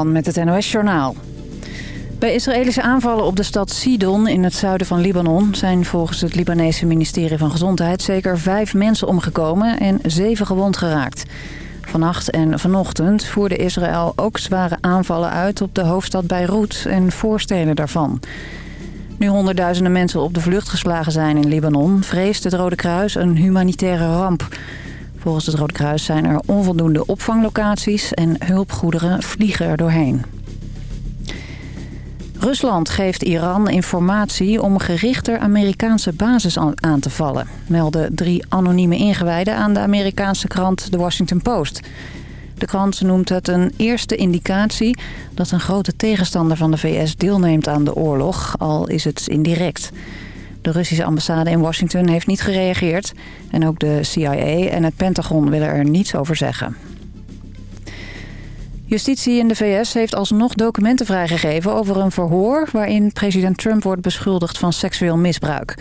met het NOS-journaal. Bij Israëlische aanvallen op de stad Sidon in het zuiden van Libanon... zijn volgens het Libanese ministerie van Gezondheid zeker vijf mensen omgekomen... en zeven gewond geraakt. Vannacht en vanochtend voerde Israël ook zware aanvallen uit... op de hoofdstad Beirut en voorsteden daarvan. Nu honderdduizenden mensen op de vlucht geslagen zijn in Libanon... vreest het Rode Kruis een humanitaire ramp... Volgens het Rode Kruis zijn er onvoldoende opvanglocaties en hulpgoederen vliegen er doorheen. Rusland geeft Iran informatie om gerichter Amerikaanse basis aan te vallen... melden drie anonieme ingewijden aan de Amerikaanse krant The Washington Post. De krant noemt het een eerste indicatie dat een grote tegenstander van de VS deelneemt aan de oorlog, al is het indirect. De Russische ambassade in Washington heeft niet gereageerd. En ook de CIA en het Pentagon willen er niets over zeggen. Justitie in de VS heeft alsnog documenten vrijgegeven over een verhoor... waarin president Trump wordt beschuldigd van seksueel misbruik.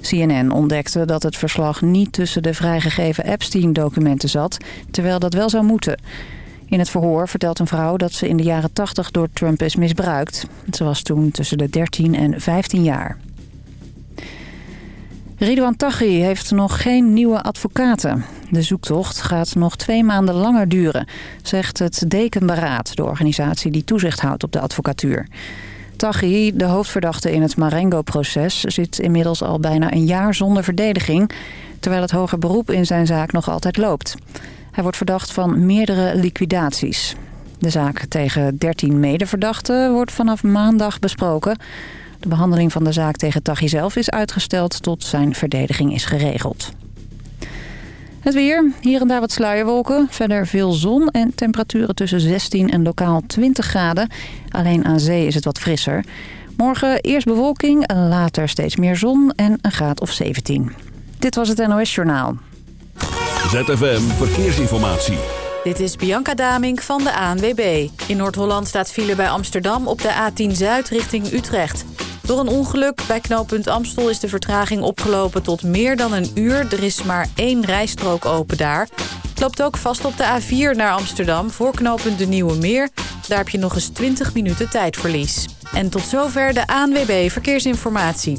CNN ontdekte dat het verslag niet tussen de vrijgegeven Epstein-documenten zat... terwijl dat wel zou moeten. In het verhoor vertelt een vrouw dat ze in de jaren 80 door Trump is misbruikt. Ze was toen tussen de 13 en 15 jaar. Ridouan Taghi heeft nog geen nieuwe advocaten. De zoektocht gaat nog twee maanden langer duren, zegt het Dekenberaad, de organisatie die toezicht houdt op de advocatuur. Taghi, de hoofdverdachte in het Marengo-proces, zit inmiddels al bijna een jaar zonder verdediging, terwijl het hoger beroep in zijn zaak nog altijd loopt. Hij wordt verdacht van meerdere liquidaties. De zaak tegen 13 medeverdachten wordt vanaf maandag besproken. De behandeling van de zaak tegen Taghi zelf is uitgesteld tot zijn verdediging is geregeld. Het weer, hier en daar wat sluierwolken, verder veel zon en temperaturen tussen 16 en lokaal 20 graden. Alleen aan zee is het wat frisser. Morgen eerst bewolking, later steeds meer zon en een graad of 17. Dit was het NOS Journaal. ZFM Verkeersinformatie. Dit is Bianca Damink van de ANWB. In Noord-Holland staat file bij Amsterdam op de A10 Zuid richting Utrecht. Door een ongeluk bij knooppunt Amstel is de vertraging opgelopen tot meer dan een uur. Er is maar één rijstrook open daar. Het loopt ook vast op de A4 naar Amsterdam voor knooppunt de Nieuwe Meer. Daar heb je nog eens 20 minuten tijdverlies. En tot zover de ANWB Verkeersinformatie.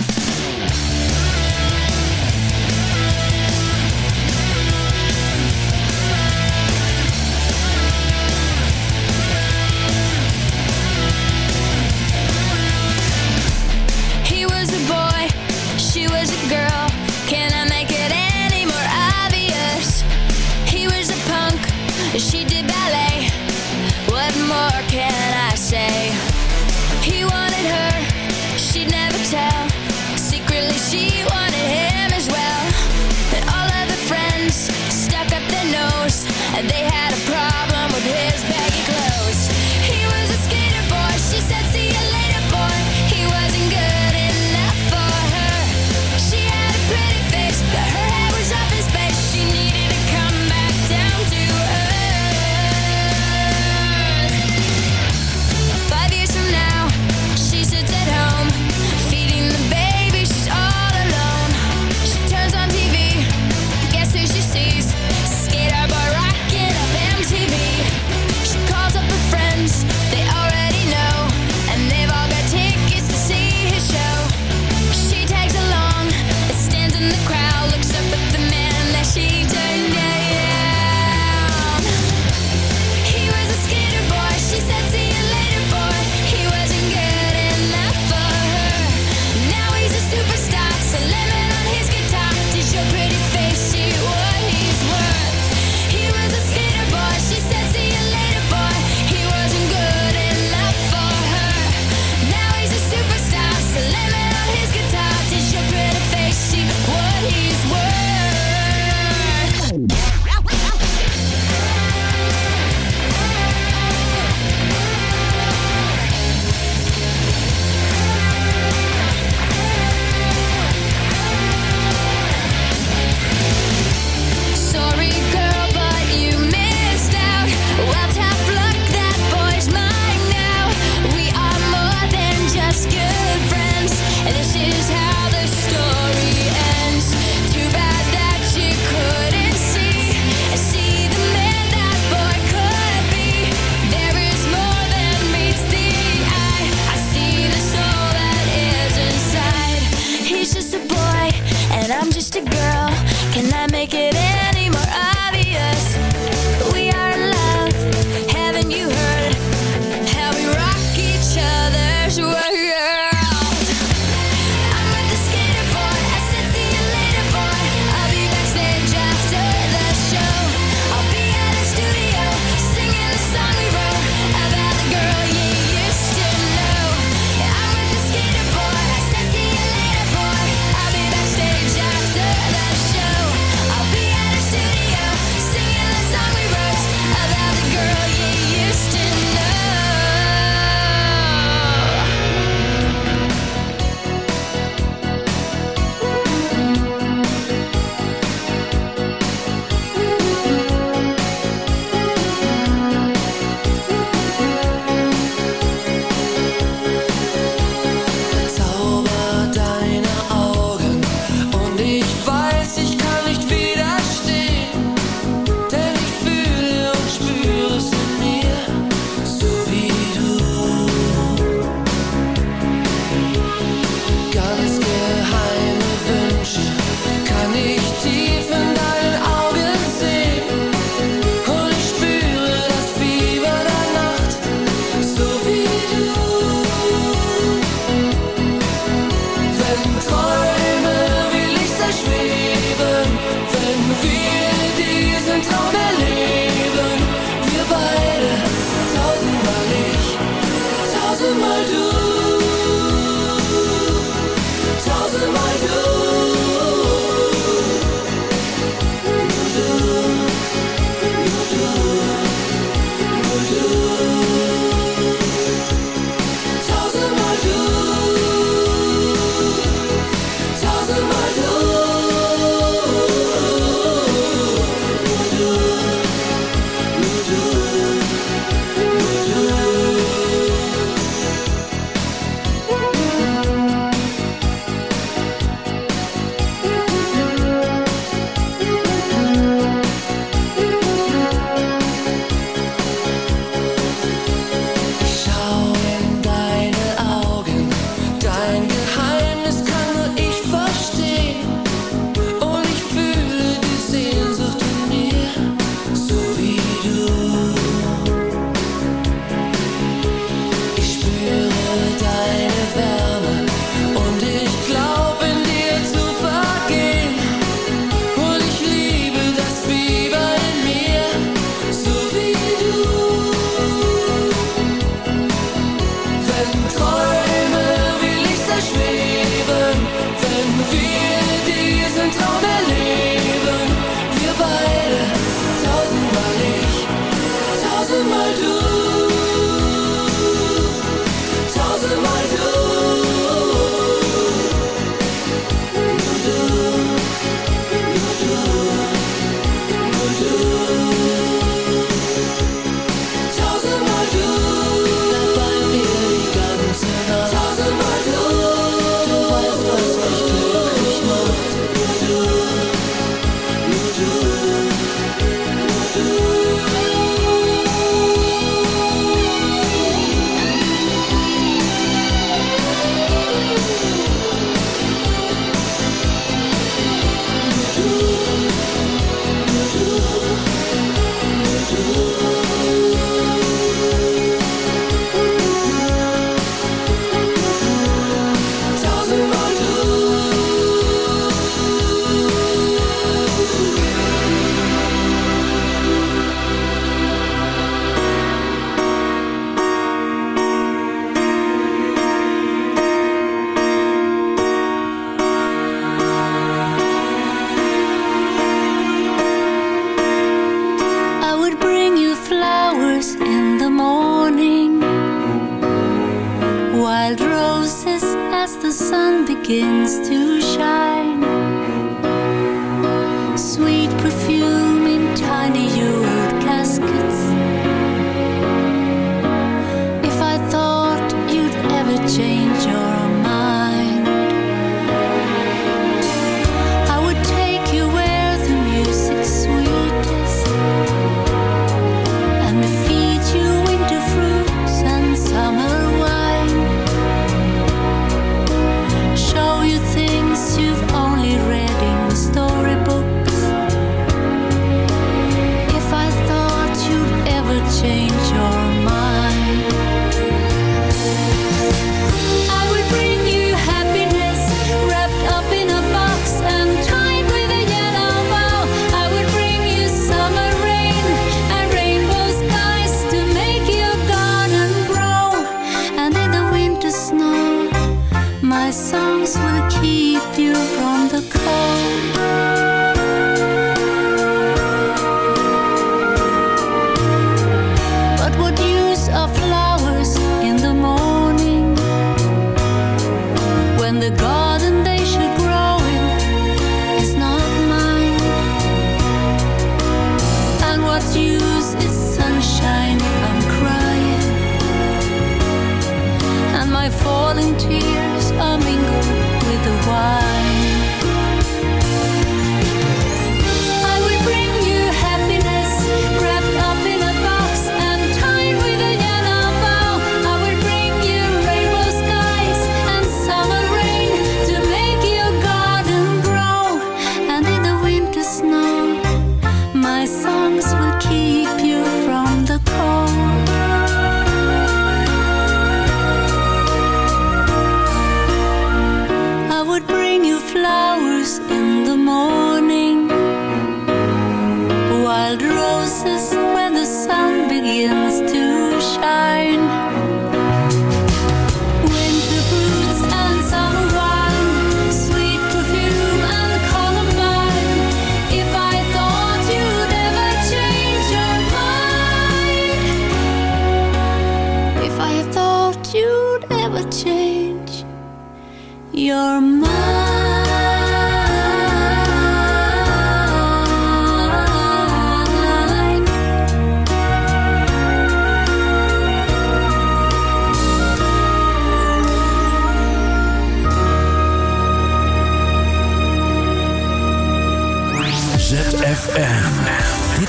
my songs will keep you from the cold.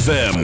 ZFM.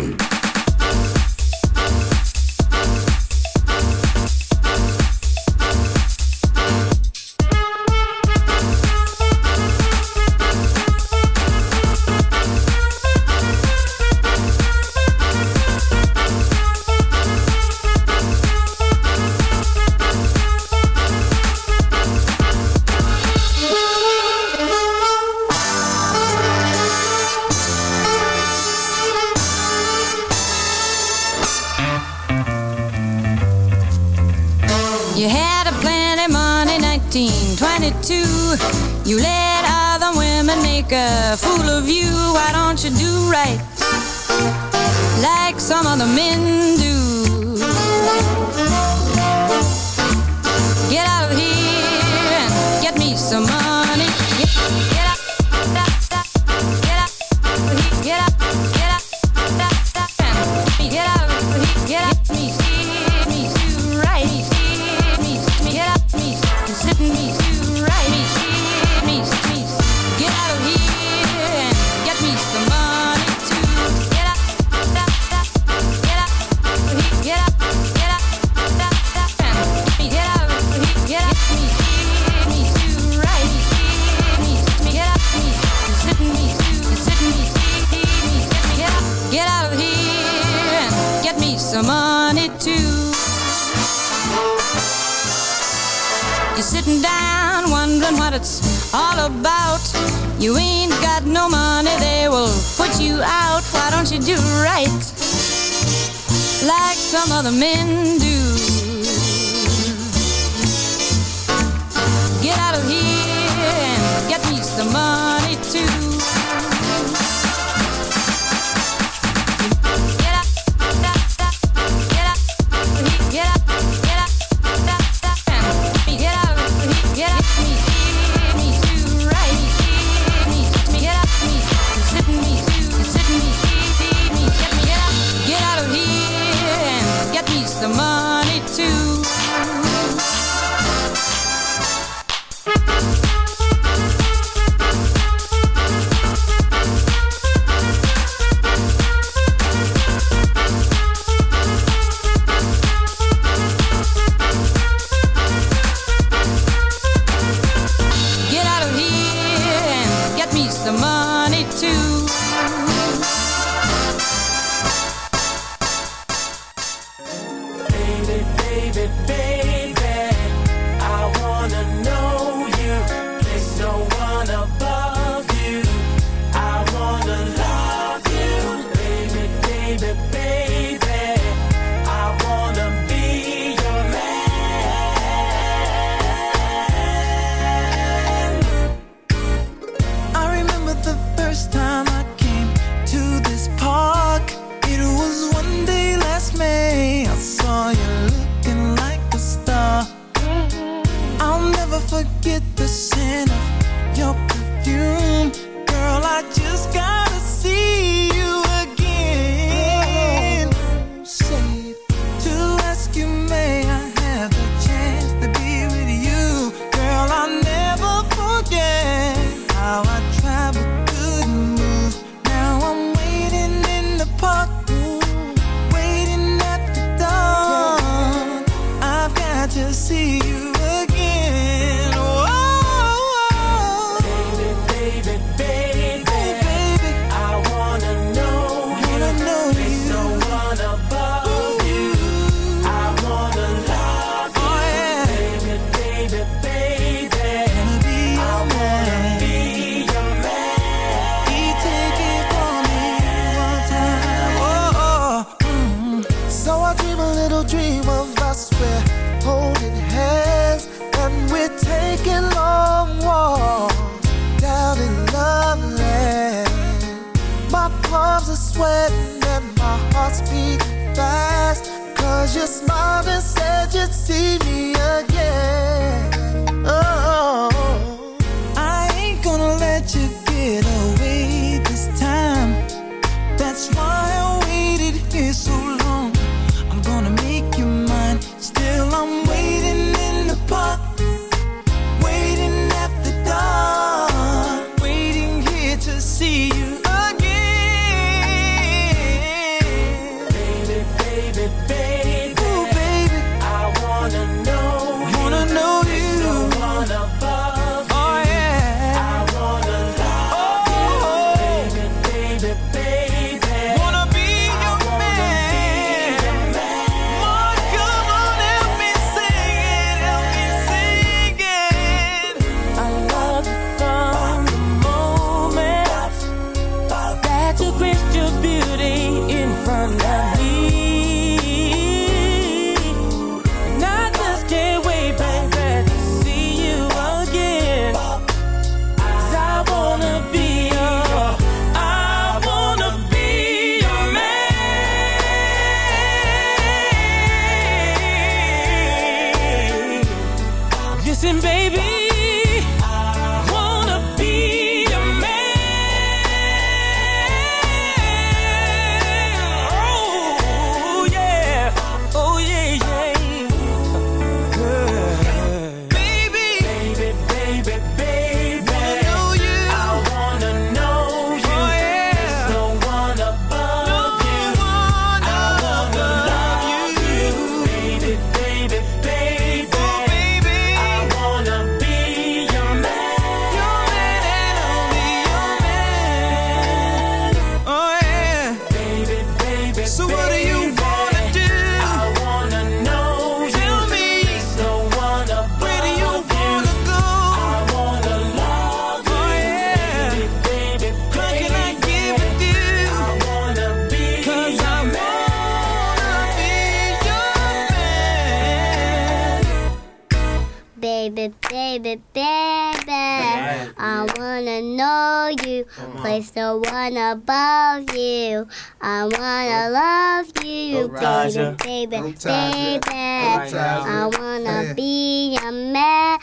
I wanna love you, baby, baby, baby. I wanna be a man.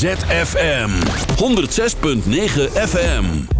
ZFM 106.9 FM.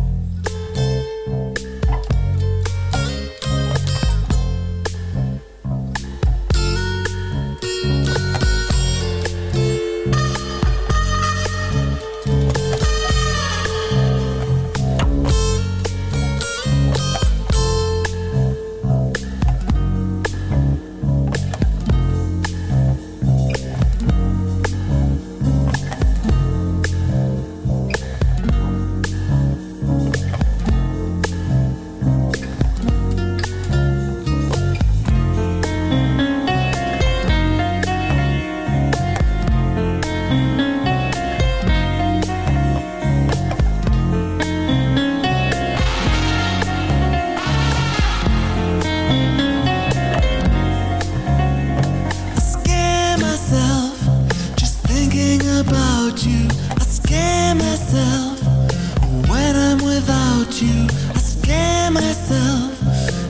you. I scare myself.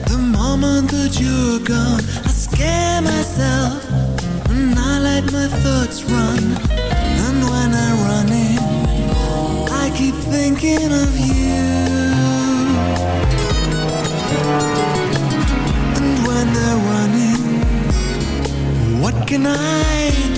The moment that you're gone I scare myself. And I let my thoughts run. And when I I keep thinking of you. And when they're running What can I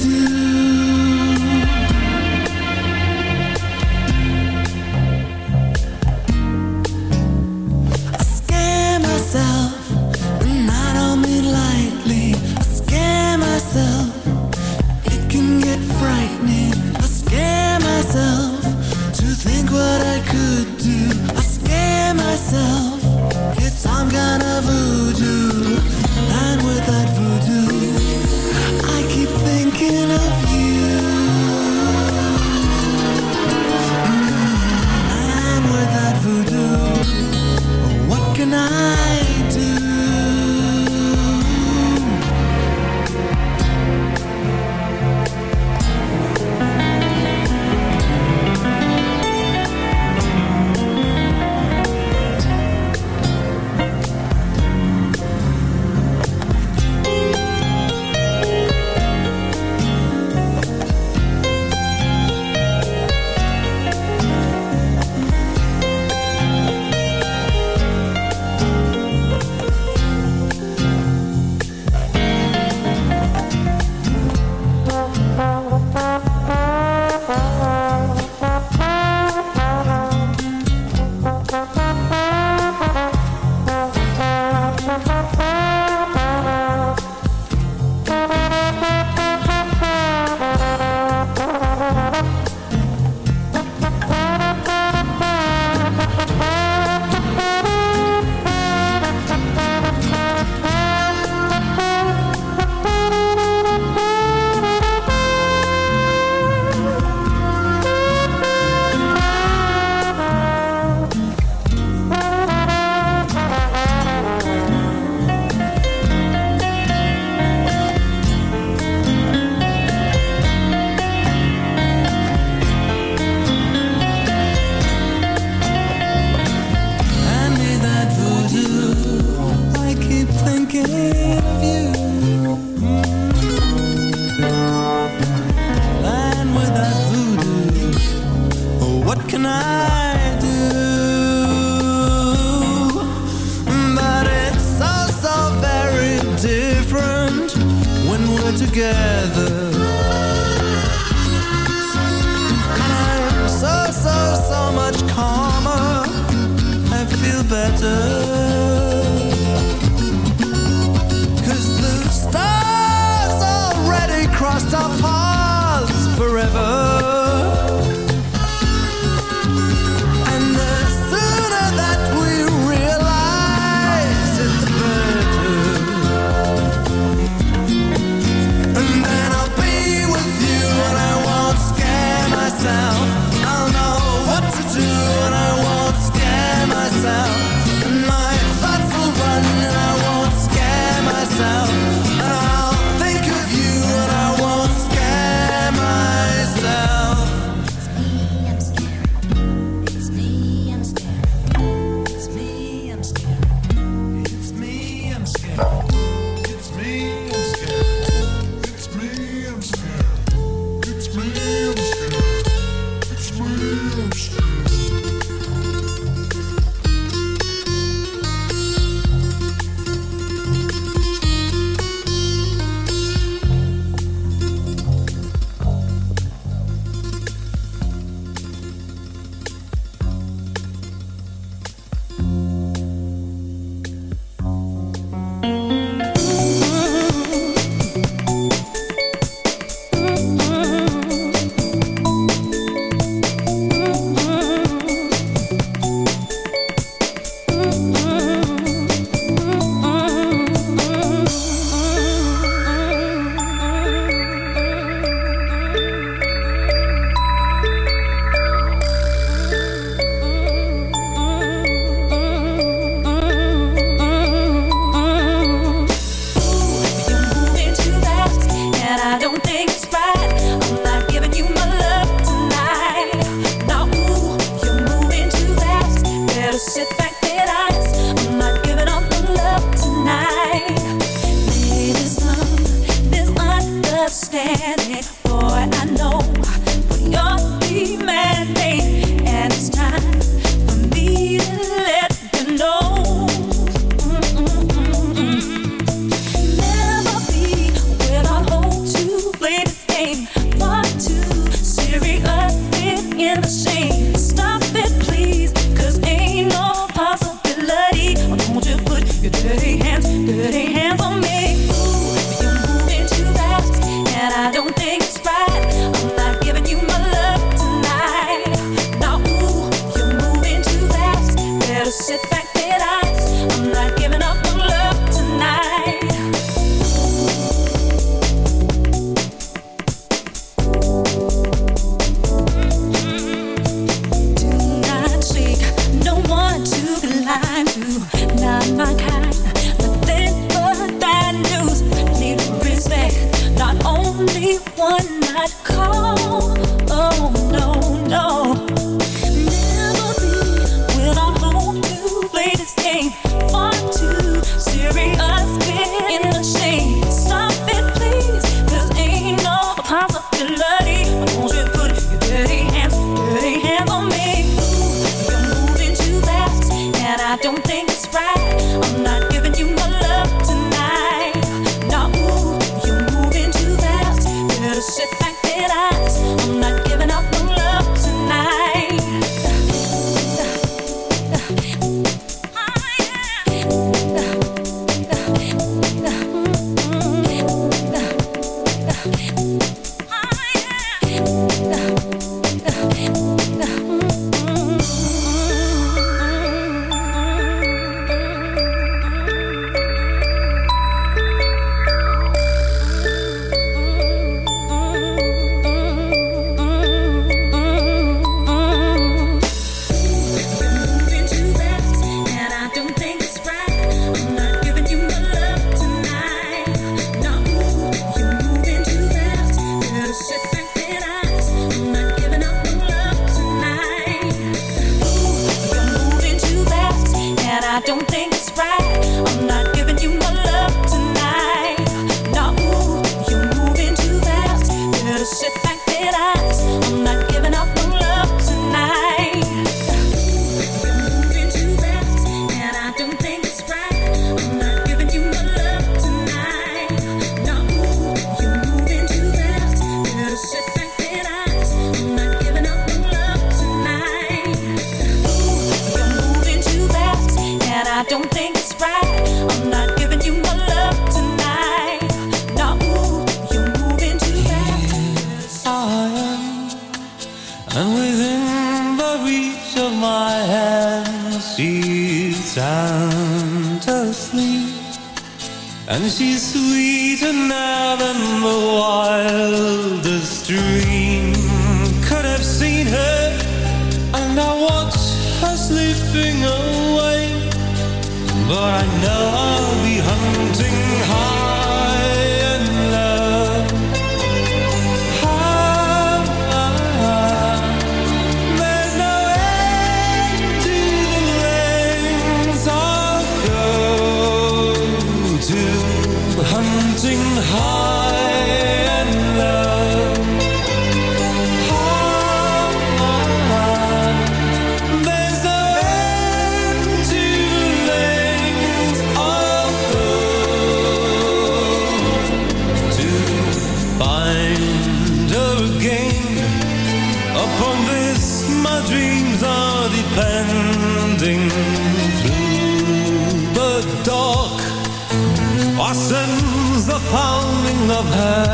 her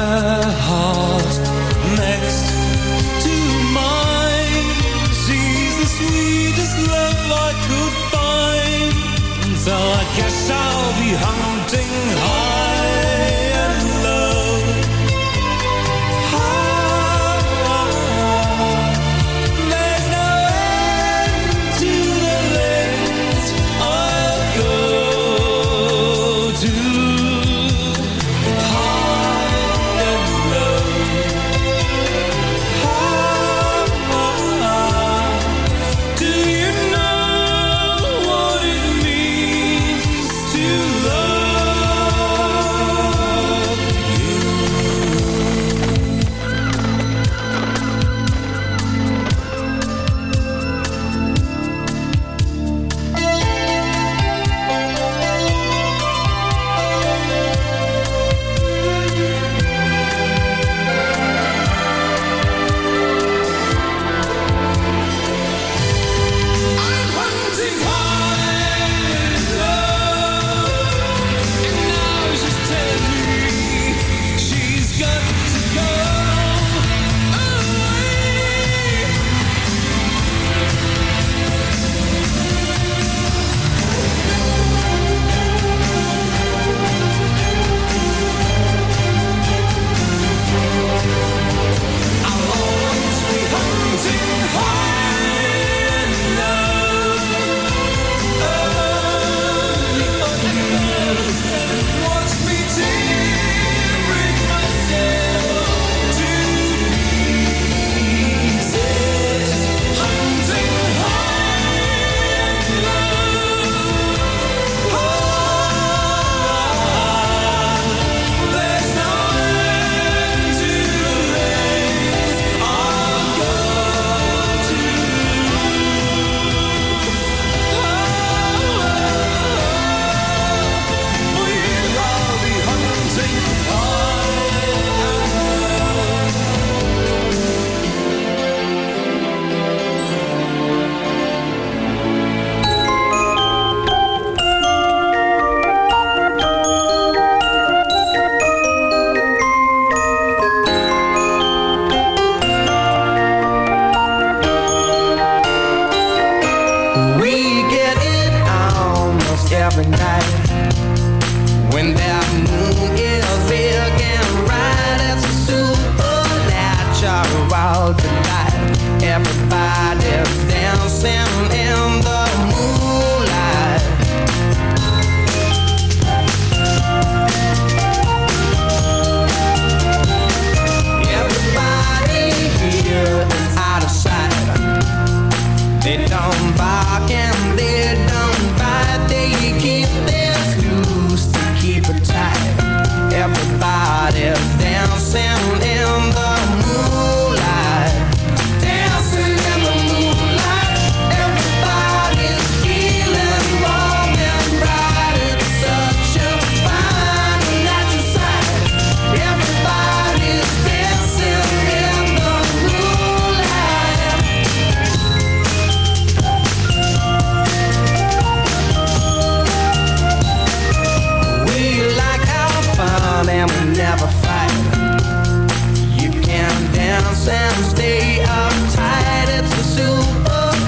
stay up tight. It's a supernatural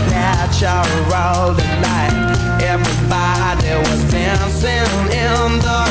night. Everybody was dancing in the